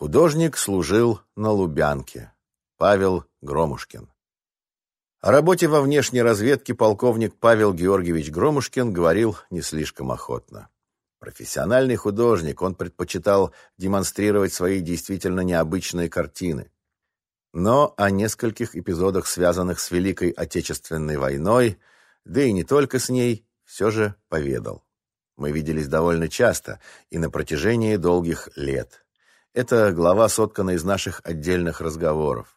Художник служил на Лубянке. Павел Громушкин. О работе во внешней разведке полковник Павел Георгиевич Громушкин говорил не слишком охотно. Профессиональный художник, он предпочитал демонстрировать свои действительно необычные картины. Но о нескольких эпизодах, связанных с Великой Отечественной войной, да и не только с ней, все же поведал. Мы виделись довольно часто и на протяжении долгих лет. Это глава соткана из наших отдельных разговоров.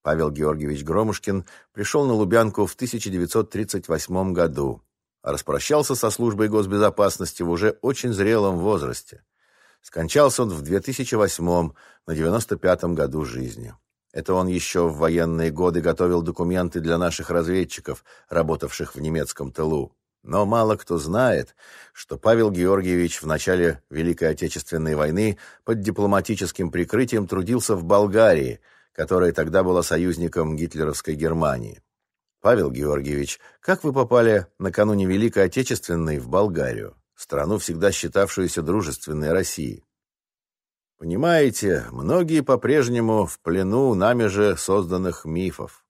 Павел Георгиевич Громушкин пришел на Лубянку в 1938 году, распрощался со службой госбезопасности в уже очень зрелом возрасте. Скончался он в 2008 на 95-м году жизни. Это он еще в военные годы готовил документы для наших разведчиков, работавших в немецком тылу. Но мало кто знает, что Павел Георгиевич в начале Великой Отечественной войны под дипломатическим прикрытием трудился в Болгарии – которая тогда была союзником гитлеровской Германии. Павел Георгиевич, как вы попали накануне Великой Отечественной в Болгарию, страну, всегда считавшуюся дружественной России? Понимаете, многие по-прежнему в плену нами же созданных мифов.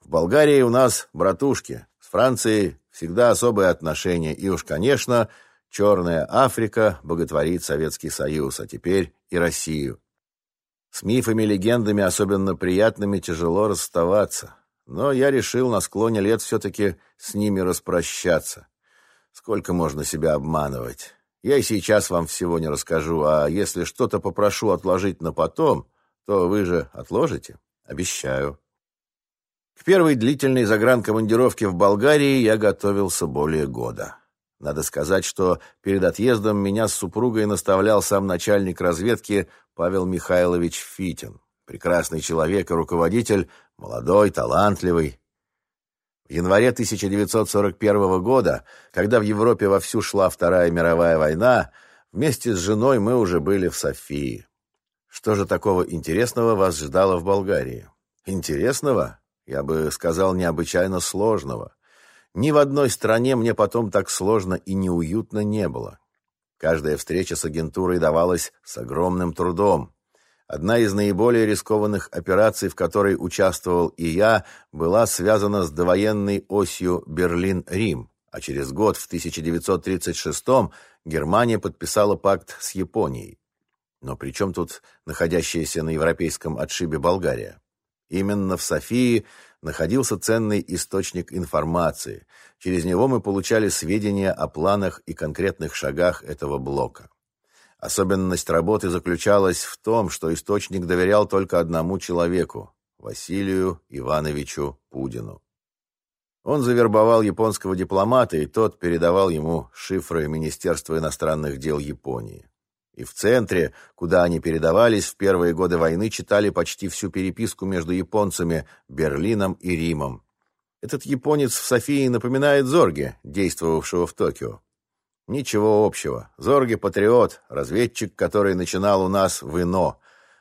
В Болгарии у нас братушки, с Францией всегда особые отношения, и уж, конечно, Черная Африка боготворит Советский Союз, а теперь и Россию. С мифами, легендами, особенно приятными, тяжело расставаться. Но я решил на склоне лет все-таки с ними распрощаться. Сколько можно себя обманывать? Я и сейчас вам всего не расскажу, а если что-то попрошу отложить на потом, то вы же отложите? Обещаю. К первой длительной загранкомандировке в Болгарии я готовился более года. Надо сказать, что перед отъездом меня с супругой наставлял сам начальник разведки Павел Михайлович Фитин. Прекрасный человек и руководитель, молодой, талантливый. В январе 1941 года, когда в Европе вовсю шла Вторая мировая война, вместе с женой мы уже были в Софии. Что же такого интересного вас ждало в Болгарии? Интересного? Я бы сказал, необычайно сложного. Ни в одной стране мне потом так сложно и неуютно не было. Каждая встреча с агентурой давалась с огромным трудом. Одна из наиболее рискованных операций, в которой участвовал и я, была связана с довоенной осью Берлин-Рим, а через год, в 1936-м, Германия подписала пакт с Японией. Но при чем тут находящаяся на европейском отшибе Болгария? Именно в Софии находился ценный источник информации. Через него мы получали сведения о планах и конкретных шагах этого блока. Особенность работы заключалась в том, что источник доверял только одному человеку – Василию Ивановичу Пудину. Он завербовал японского дипломата, и тот передавал ему шифры Министерства иностранных дел Японии. И в центре, куда они передавались, в первые годы войны читали почти всю переписку между японцами, Берлином и Римом. Этот японец в Софии напоминает Зорге, действовавшего в Токио. Ничего общего. Зорге – патриот, разведчик, который начинал у нас в ИНО,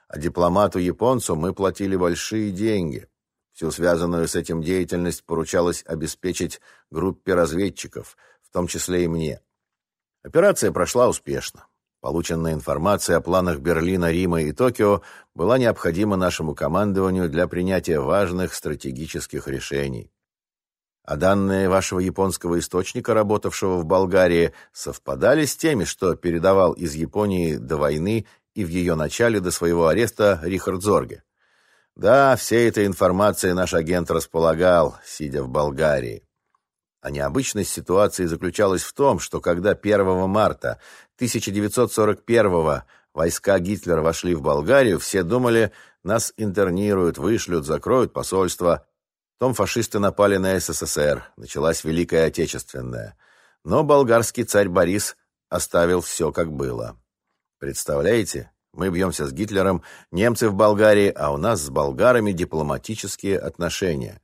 а дипломату-японцу мы платили большие деньги. Всю связанную с этим деятельность поручалось обеспечить группе разведчиков, в том числе и мне. Операция прошла успешно. Полученная информация о планах Берлина, Рима и Токио была необходима нашему командованию для принятия важных стратегических решений. А данные вашего японского источника, работавшего в Болгарии, совпадали с теми, что передавал из Японии до войны и в ее начале до своего ареста Рихард Зорге. Да, всей этой информацией наш агент располагал, сидя в Болгарии. А необычность ситуации заключалась в том, что когда 1 марта 1941 войска Гитлера вошли в Болгарию, все думали, нас интернируют, вышлют, закроют посольство. Потом фашисты напали на СССР, началась Великая Отечественная. Но болгарский царь Борис оставил все как было. Представляете, мы бьемся с Гитлером, немцы в Болгарии, а у нас с болгарами дипломатические отношения.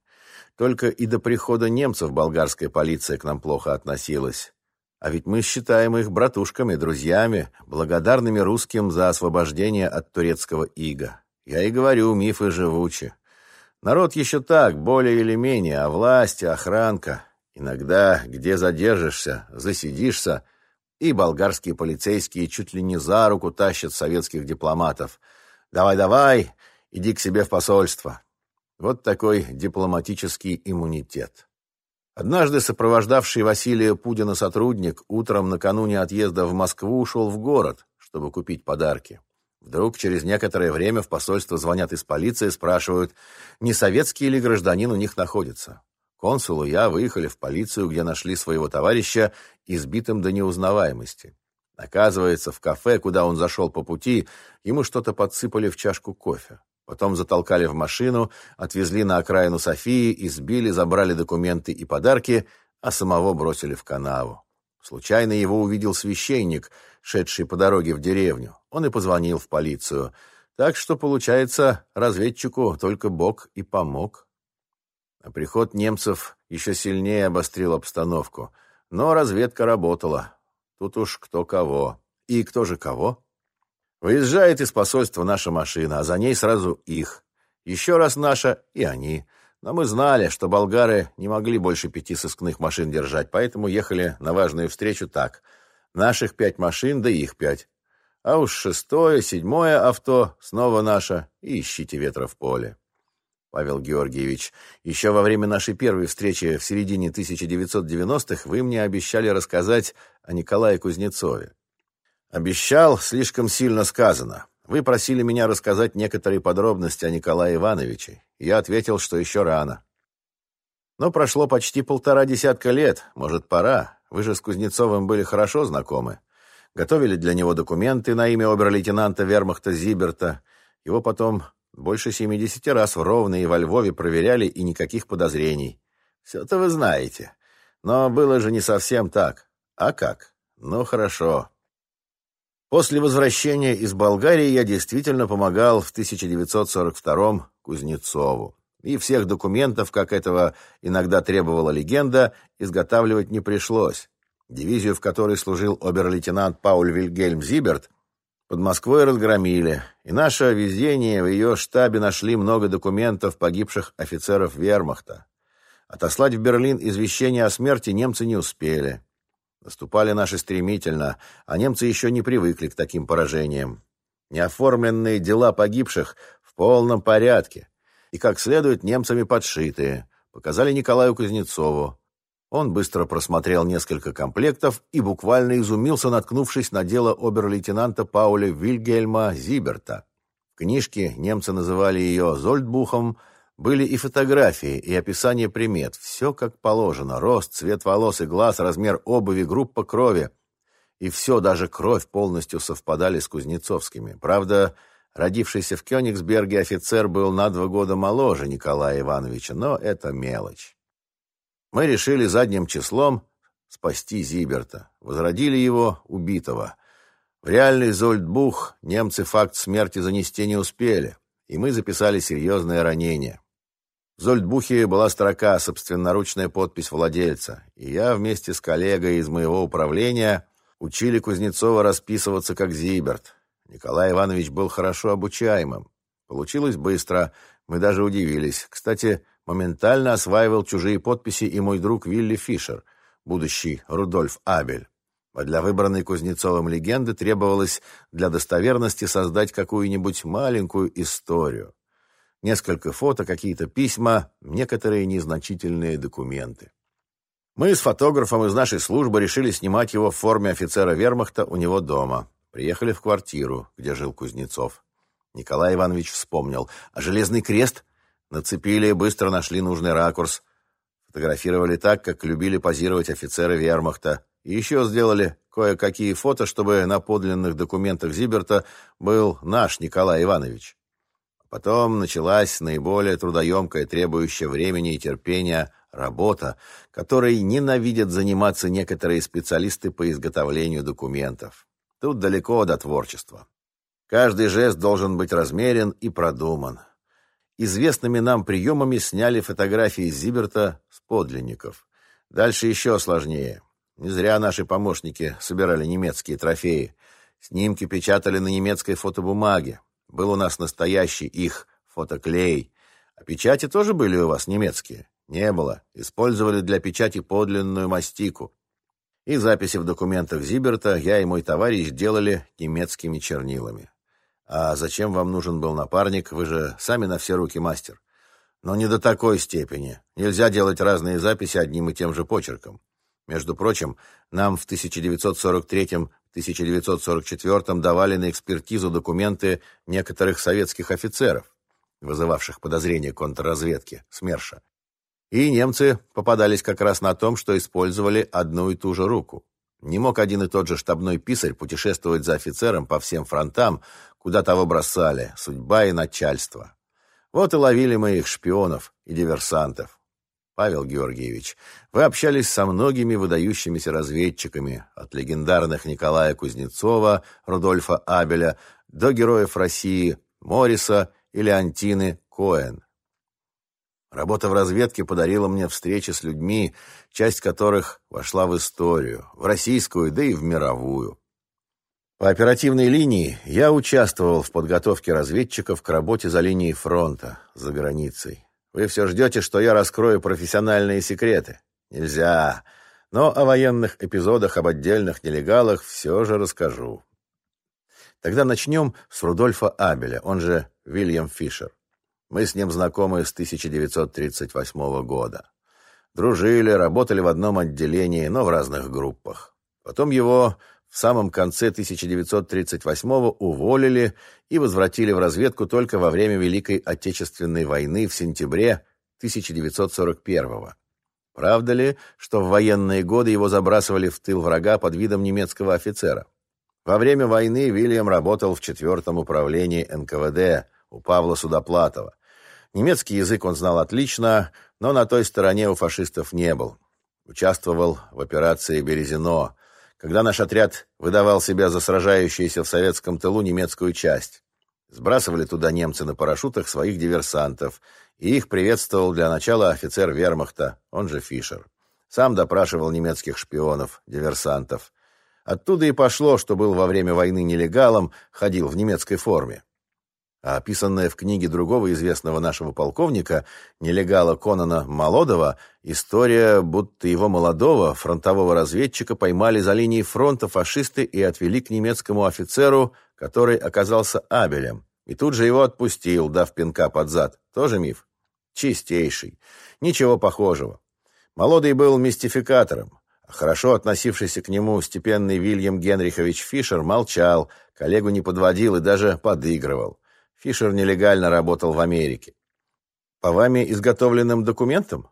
Только и до прихода немцев болгарская полиция к нам плохо относилась. А ведь мы считаем их братушками, друзьями, благодарными русским за освобождение от турецкого ига. Я и говорю, мифы живучи. Народ еще так, более или менее, а власть, охранка. Иногда, где задержишься, засидишься, И болгарские полицейские чуть ли не за руку тащат советских дипломатов. «Давай-давай, иди к себе в посольство». Вот такой дипломатический иммунитет. Однажды сопровождавший Василия Пудина сотрудник утром накануне отъезда в Москву ушел в город, чтобы купить подарки. Вдруг через некоторое время в посольство звонят из полиции и спрашивают, не советский ли гражданин у них находится. Консул и я выехали в полицию, где нашли своего товарища избитым до неузнаваемости. Оказывается, в кафе, куда он зашел по пути, ему что-то подсыпали в чашку кофе. Потом затолкали в машину, отвезли на окраину Софии, избили, забрали документы и подарки, а самого бросили в канаву. Случайно его увидел священник, шедший по дороге в деревню. Он и позвонил в полицию. Так что, получается, разведчику только Бог и помог. А приход немцев еще сильнее обострил обстановку. Но разведка работала. Тут уж кто кого. И кто же кого? Выезжает из посольства наша машина, а за ней сразу их. Еще раз наша и они. Но мы знали, что болгары не могли больше пяти сыскных машин держать, поэтому ехали на важную встречу так. Наших пять машин, да их пять. А уж шестое, седьмое авто снова наше, и ищите ветра в поле. Павел Георгиевич, еще во время нашей первой встречи в середине 1990-х вы мне обещали рассказать о Николае Кузнецове. Обещал, слишком сильно сказано. Вы просили меня рассказать некоторые подробности о Николае Ивановиче. Я ответил, что еще рано. Но прошло почти полтора десятка лет. Может, пора. Вы же с Кузнецовым были хорошо знакомы. Готовили для него документы на имя обер-лейтенанта вермахта Зиберта. Его потом больше семидесяти раз в Ровно и во Львове проверяли, и никаких подозрений. Все-то вы знаете. Но было же не совсем так. А как? Ну, хорошо. После возвращения из Болгарии я действительно помогал в 1942-м Кузнецову. И всех документов, как этого иногда требовала легенда, изготавливать не пришлось. Дивизию, в которой служил обер-лейтенант Пауль Вильгельм Зиберт, под Москвой разгромили, и наше везение в ее штабе нашли много документов погибших офицеров вермахта. Отослать в Берлин извещение о смерти немцы не успели. Наступали наши стремительно, а немцы еще не привыкли к таким поражениям. Неоформленные дела погибших в полном порядке и, как следует, немцами подшитые, показали Николаю Кузнецову. Он быстро просмотрел несколько комплектов и буквально изумился, наткнувшись на дело обер-лейтенанта Пауля Вильгельма Зиберта. В книжке немцы называли ее «Зольдбухом», были и фотографии, и описание примет. Все как положено. Рост, цвет волос и глаз, размер обуви, группа крови. И все, даже кровь, полностью совпадали с Кузнецовскими. Правда, родившийся в Кёнигсберге офицер был на два года моложе Николая Ивановича, но это мелочь. Мы решили задним числом спасти Зиберта. Возродили его, убитого. В реальный Зольдбух немцы факт смерти занести не успели, и мы записали серьезное ранение. Зольдбухе была строка «Собственноручная подпись владельца», и я вместе с коллегой из моего управления учили Кузнецова расписываться как Зиберт. Николай Иванович был хорошо обучаемым. Получилось быстро, мы даже удивились. Кстати, моментально осваивал чужие подписи и мой друг Вилли Фишер, будущий Рудольф Абель. А для выбранной Кузнецовым легенды требовалось для достоверности создать какую-нибудь маленькую историю. Несколько фото, какие-то письма, некоторые незначительные документы. Мы с фотографом из нашей службы решили снимать его в форме офицера вермахта у него дома. Приехали в квартиру, где жил Кузнецов. Николай Иванович вспомнил. А железный крест? Нацепили, быстро нашли нужный ракурс. Фотографировали так, как любили позировать офицеры вермахта. И еще сделали кое-какие фото, чтобы на подлинных документах Зиберта был наш Николай Иванович. Потом началась наиболее трудоемкая, требующая времени и терпения работа, которой ненавидят заниматься некоторые специалисты по изготовлению документов. Тут далеко до творчества. Каждый жест должен быть размерен и продуман. Известными нам приемами сняли фотографии Зиберта с подлинников. Дальше еще сложнее. Не зря наши помощники собирали немецкие трофеи. Снимки печатали на немецкой фотобумаге. Был у нас настоящий их фотоклей. А печати тоже были у вас немецкие? Не было. Использовали для печати подлинную мастику. И записи в документах Зиберта я и мой товарищ делали немецкими чернилами. А зачем вам нужен был напарник? Вы же сами на все руки мастер. Но не до такой степени. Нельзя делать разные записи одним и тем же почерком. Между прочим, нам в 1943-1944 давали на экспертизу документы некоторых советских офицеров, вызывавших подозрения контрразведки, СМЕРШа. И немцы попадались как раз на том, что использовали одну и ту же руку. Не мог один и тот же штабной писарь путешествовать за офицером по всем фронтам, куда того бросали, судьба и начальство. Вот и ловили мы их шпионов и диверсантов. Павел Георгиевич, вы общались со многими выдающимися разведчиками, от легендарных Николая Кузнецова, Рудольфа Абеля, до героев России Мориса или Антины Коэн. Работа в разведке подарила мне встречи с людьми, часть которых вошла в историю, в российскую, да и в мировую. По оперативной линии я участвовал в подготовке разведчиков к работе за линией фронта, за границей. Вы все ждете, что я раскрою профессиональные секреты. Нельзя. Но о военных эпизодах, об отдельных нелегалах все же расскажу. Тогда начнем с Рудольфа Абеля, он же Вильям Фишер. Мы с ним знакомы с 1938 года. Дружили, работали в одном отделении, но в разных группах. Потом его в самом конце 1938-го уволили и возвратили в разведку только во время Великой Отечественной войны в сентябре 1941-го. Правда ли, что в военные годы его забрасывали в тыл врага под видом немецкого офицера? Во время войны Вильям работал в четвертом управлении НКВД у Павла Судоплатова. Немецкий язык он знал отлично, но на той стороне у фашистов не был. Участвовал в операции «Березино», когда наш отряд выдавал себя за сражающуюся в советском тылу немецкую часть. Сбрасывали туда немцы на парашютах своих диверсантов, и их приветствовал для начала офицер вермахта, он же Фишер. Сам допрашивал немецких шпионов, диверсантов. Оттуда и пошло, что был во время войны нелегалом, ходил в немецкой форме а описанная в книге другого известного нашего полковника, нелегала Конана Молодова, история, будто его молодого фронтового разведчика поймали за линией фронта фашисты и отвели к немецкому офицеру, который оказался Абелем, и тут же его отпустил, дав пинка под зад. Тоже миф? Чистейший. Ничего похожего. Молодый был мистификатором. А хорошо относившийся к нему степенный Вильям Генрихович Фишер молчал, коллегу не подводил и даже подыгрывал. Фишер нелегально работал в Америке. По вами изготовленным документам?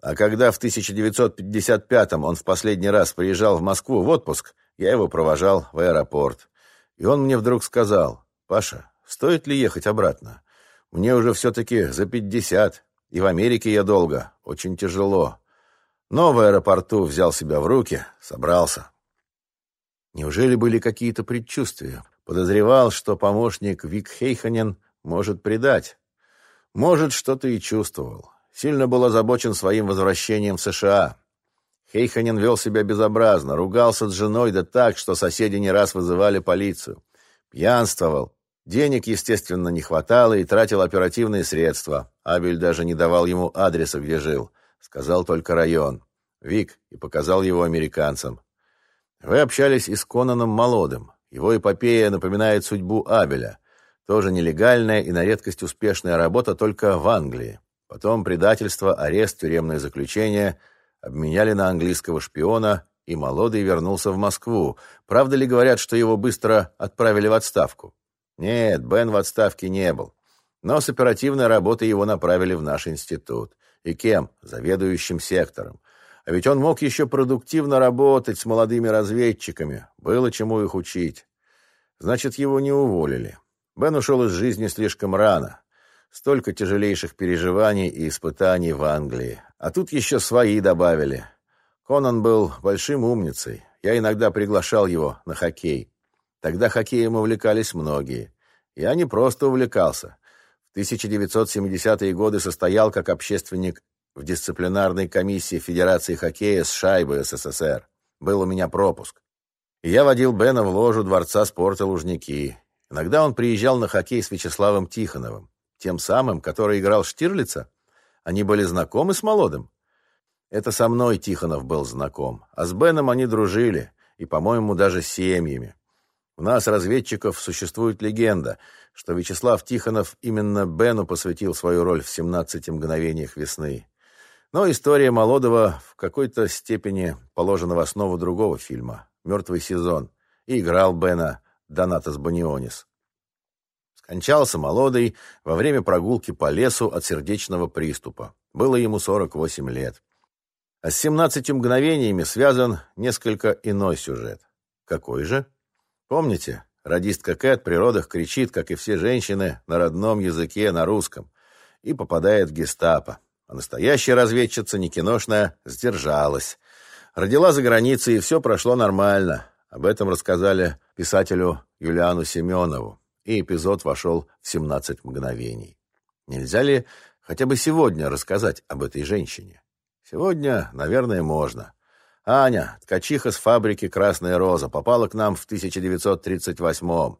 А когда в 1955-м он в последний раз приезжал в Москву в отпуск, я его провожал в аэропорт. И он мне вдруг сказал, «Паша, стоит ли ехать обратно? Мне уже все-таки за 50, и в Америке я долго, очень тяжело». Но в аэропорту взял себя в руки, собрался. Неужели были какие-то предчувствия? Подозревал, что помощник Вик Хейханен может предать. Может, что-то и чувствовал. Сильно был озабочен своим возвращением в США. Хейханен вел себя безобразно, ругался с женой да так, что соседи не раз вызывали полицию. Пьянствовал. Денег, естественно, не хватало и тратил оперативные средства. Абель даже не давал ему адреса, где жил. Сказал только район. Вик и показал его американцам. Вы общались и с Конаном Молодым. Его эпопея напоминает судьбу Абеля. Тоже нелегальная и на редкость успешная работа только в Англии. Потом предательство, арест, тюремное заключение обменяли на английского шпиона, и Молодый вернулся в Москву. Правда ли говорят, что его быстро отправили в отставку? Нет, Бен в отставке не был. Но с оперативной работы его направили в наш институт. И кем? Заведующим сектором. А ведь он мог еще продуктивно работать с молодыми разведчиками. Было чему их учить. Значит, его не уволили. Бен ушел из жизни слишком рано. Столько тяжелейших переживаний и испытаний в Англии. А тут еще свои добавили. Конан был большим умницей. Я иногда приглашал его на хоккей. Тогда хоккеем увлекались многие. Я не просто увлекался. В 1970-е годы состоял как общественник в дисциплинарной комиссии Федерации хоккея с шайбой СССР. Был у меня пропуск. Я водил Бена в ложу Дворца спорта Лужники. Иногда он приезжал на хоккей с Вячеславом Тихоновым, тем самым, который играл Штирлица. Они были знакомы с Молодым. Это со мной Тихонов был знаком, а с Беном они дружили, и, по-моему, даже семьями. У нас, разведчиков, существует легенда, что Вячеслав Тихонов именно Бену посвятил свою роль в «17 мгновениях весны». Но история Молодого в какой-то степени положена в основу другого фильма «Мертвый сезон», и играл Бена Донатос Банионис. Скончался Молодый во время прогулки по лесу от сердечного приступа. Было ему 48 лет. А с 17 мгновениями связан несколько иной сюжет. Какой же? Помните, радистка Кэт при родах кричит, как и все женщины, на родном языке, на русском, и попадает в гестапо. А настоящая разведчица, не киношная, сдержалась. Родила за границей, и все прошло нормально. Об этом рассказали писателю Юлиану Семенову, и эпизод вошел в 17 мгновений. Нельзя ли хотя бы сегодня рассказать об этой женщине? Сегодня, наверное, можно. Аня, ткачиха с фабрики «Красная роза», попала к нам в 1938-м.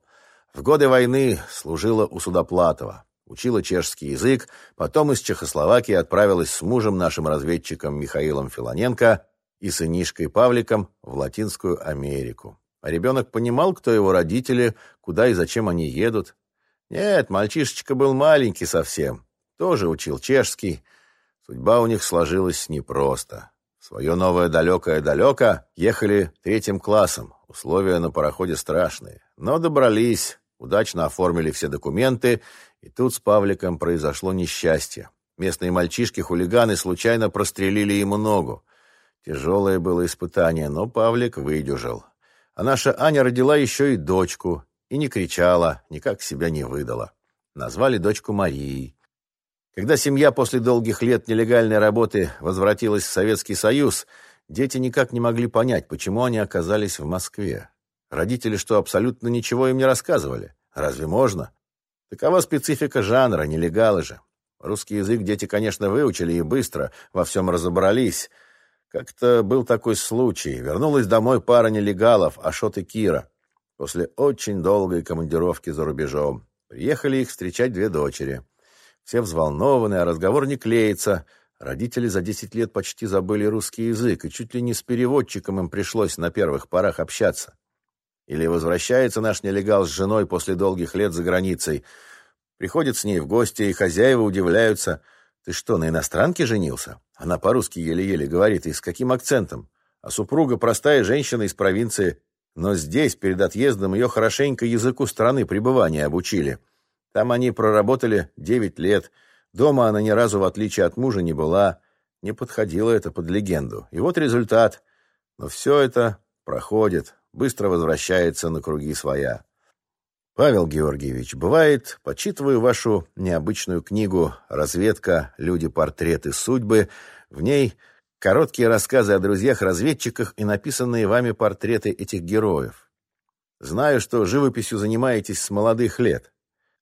В годы войны служила у Судоплатова учила чешский язык, потом из Чехословакии отправилась с мужем, нашим разведчиком Михаилом Филоненко и сынишкой Павликом в Латинскую Америку. А ребенок понимал, кто его родители, куда и зачем они едут. Нет, мальчишечка был маленький совсем, тоже учил чешский. Судьба у них сложилась непросто. В свое новое далекое-далеко ехали третьим классом. Условия на пароходе страшные. Но добрались, удачно оформили все документы и тут с Павликом произошло несчастье. Местные мальчишки-хулиганы случайно прострелили ему ногу. Тяжелое было испытание, но Павлик выдержал. А наша Аня родила еще и дочку, и не кричала, никак себя не выдала. Назвали дочку Марией. Когда семья после долгих лет нелегальной работы возвратилась в Советский Союз, дети никак не могли понять, почему они оказались в Москве. Родители что, абсолютно ничего им не рассказывали? Разве можно? Такова специфика жанра, нелегалы же. Русский язык дети, конечно, выучили и быстро во всем разобрались. Как-то был такой случай. Вернулась домой пара нелегалов, Ашот и Кира, после очень долгой командировки за рубежом. Приехали их встречать две дочери. Все взволнованы, а разговор не клеится. Родители за десять лет почти забыли русский язык, и чуть ли не с переводчиком им пришлось на первых порах общаться. Или возвращается наш нелегал с женой после долгих лет за границей. Приходит с ней в гости, и хозяева удивляются. «Ты что, на иностранке женился?» Она по-русски еле-еле говорит, и с каким акцентом? А супруга простая женщина из провинции. Но здесь, перед отъездом, ее хорошенько языку страны пребывания обучили. Там они проработали девять лет. Дома она ни разу, в отличие от мужа, не была. Не подходило это под легенду. И вот результат. Но все это проходит быстро возвращается на круги своя. Павел Георгиевич, бывает, почитываю вашу необычную книгу «Разведка. Люди, портреты, судьбы». В ней короткие рассказы о друзьях-разведчиках и написанные вами портреты этих героев. Знаю, что живописью занимаетесь с молодых лет.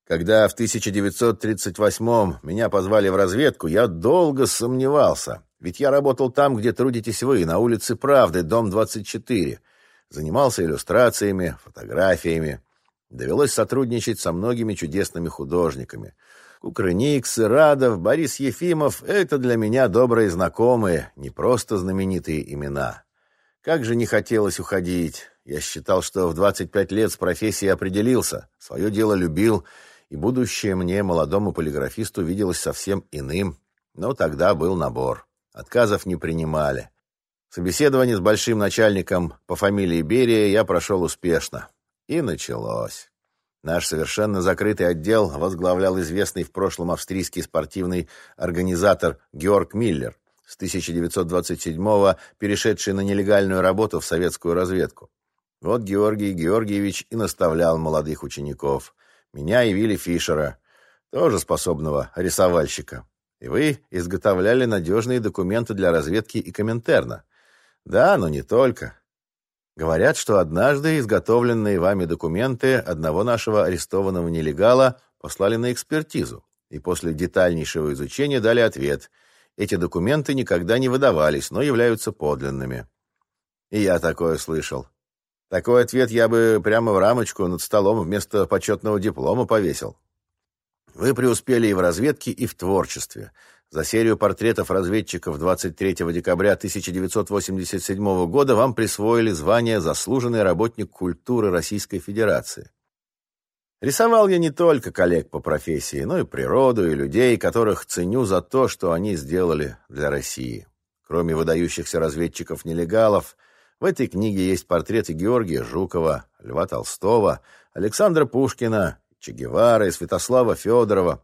Когда в 1938-м меня позвали в разведку, я долго сомневался, ведь я работал там, где трудитесь вы, на улице Правды, дом 24. Занимался иллюстрациями, фотографиями. Довелось сотрудничать со многими чудесными художниками. Кукрыникс, Радов, Борис Ефимов — это для меня добрые знакомые, не просто знаменитые имена. Как же не хотелось уходить. Я считал, что в 25 лет с профессией определился, свое дело любил, и будущее мне, молодому полиграфисту, виделось совсем иным. Но тогда был набор. Отказов не принимали. Собеседование с большим начальником по фамилии Берия я прошел успешно. И началось. Наш совершенно закрытый отдел возглавлял известный в прошлом австрийский спортивный организатор Георг Миллер, с 1927-го перешедший на нелегальную работу в советскую разведку. Вот Георгий Георгиевич и наставлял молодых учеников. Меня и Вилли Фишера, тоже способного рисовальщика. И вы изготовляли надежные документы для разведки и Коминтерна. Да, но не только. Говорят, что однажды изготовленные вами документы одного нашего арестованного нелегала послали на экспертизу, и после детальнейшего изучения дали ответ. Эти документы никогда не выдавались, но являются подлинными. И я такое слышал. Такой ответ я бы прямо в рамочку над столом вместо почетного диплома повесил. Вы преуспели и в разведке, и в творчестве. За серию портретов разведчиков 23 декабря 1987 года вам присвоили звание «Заслуженный работник культуры Российской Федерации». Рисовал я не только коллег по профессии, но и природу, и людей, которых ценю за то, что они сделали для России. Кроме выдающихся разведчиков-нелегалов, в этой книге есть портреты Георгия Жукова, Льва Толстого, Александра Пушкина, Че Гевара и Святослава Федорова,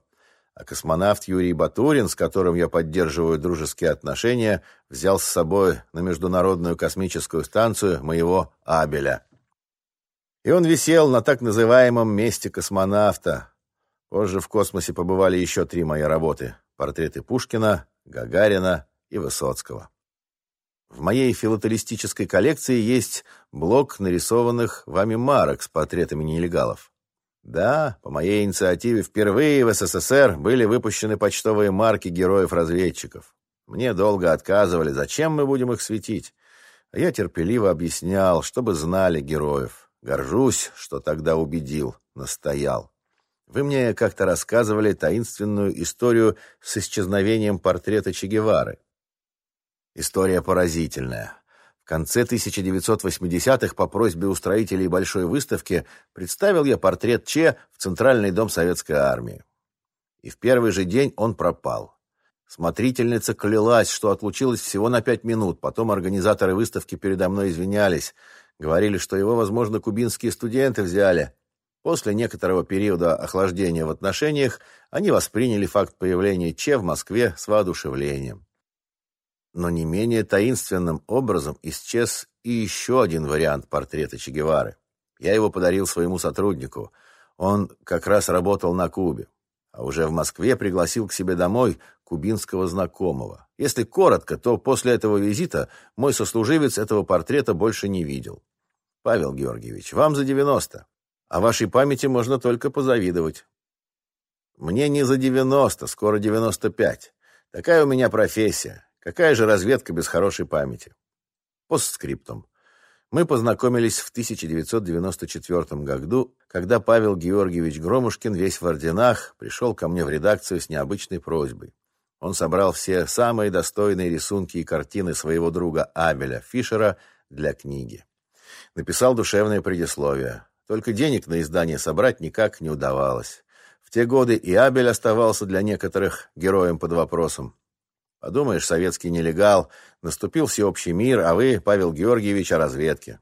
а космонавт Юрий Батурин, с которым я поддерживаю дружеские отношения, взял с собой на Международную космическую станцию моего Абеля. И он висел на так называемом месте космонавта. Позже в космосе побывали еще три мои работы. Портреты Пушкина, Гагарина и Высоцкого. В моей филателистической коллекции есть блок нарисованных вами марок с портретами нелегалов. Да, по моей инициативе впервые в СССР были выпущены почтовые марки героев-разведчиков. Мне долго отказывали, зачем мы будем их светить. А я терпеливо объяснял, чтобы знали героев. Горжусь, что тогда убедил, настоял. Вы мне как-то рассказывали таинственную историю с исчезновением портрета Че Гевары. История поразительная. В конце 1980-х по просьбе устроителей большой выставки представил я портрет Че в Центральный дом Советской Армии. И в первый же день он пропал. Смотрительница клялась, что отлучилась всего на пять минут. Потом организаторы выставки передо мной извинялись. Говорили, что его, возможно, кубинские студенты взяли. После некоторого периода охлаждения в отношениях они восприняли факт появления Че в Москве с воодушевлением. Но не менее таинственным образом исчез и еще один вариант портрета Че Гевары. Я его подарил своему сотруднику. Он как раз работал на Кубе. А уже в Москве пригласил к себе домой кубинского знакомого. Если коротко, то после этого визита мой сослуживец этого портрета больше не видел. Павел Георгиевич, вам за 90. А вашей памяти можно только позавидовать. Мне не за 90, скоро 95. Такая у меня профессия. Какая же разведка без хорошей памяти? Постскриптум. Мы познакомились в 1994 году, когда Павел Георгиевич Громушкин, весь в орденах, пришел ко мне в редакцию с необычной просьбой. Он собрал все самые достойные рисунки и картины своего друга Абеля Фишера для книги. Написал душевное предисловие. Только денег на издание собрать никак не удавалось. В те годы и Абель оставался для некоторых героем под вопросом. Подумаешь, советский нелегал, наступил всеобщий мир, а вы, Павел Георгиевич, о разведке.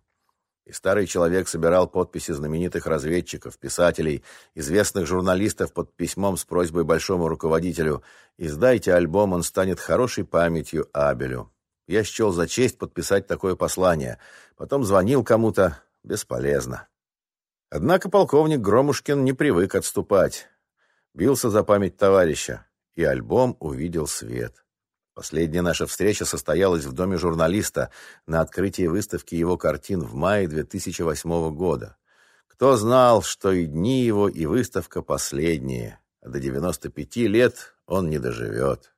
И старый человек собирал подписи знаменитых разведчиков, писателей, известных журналистов под письмом с просьбой большому руководителю «Издайте альбом, он станет хорошей памятью Абелю». Я счел за честь подписать такое послание. Потом звонил кому-то. Бесполезно. Однако полковник Громушкин не привык отступать. Бился за память товарища, и альбом увидел свет. Последняя наша встреча состоялась в доме журналиста на открытии выставки его картин в мае 2008 года. Кто знал, что и дни его, и выставка последние, до 95 лет он не доживет.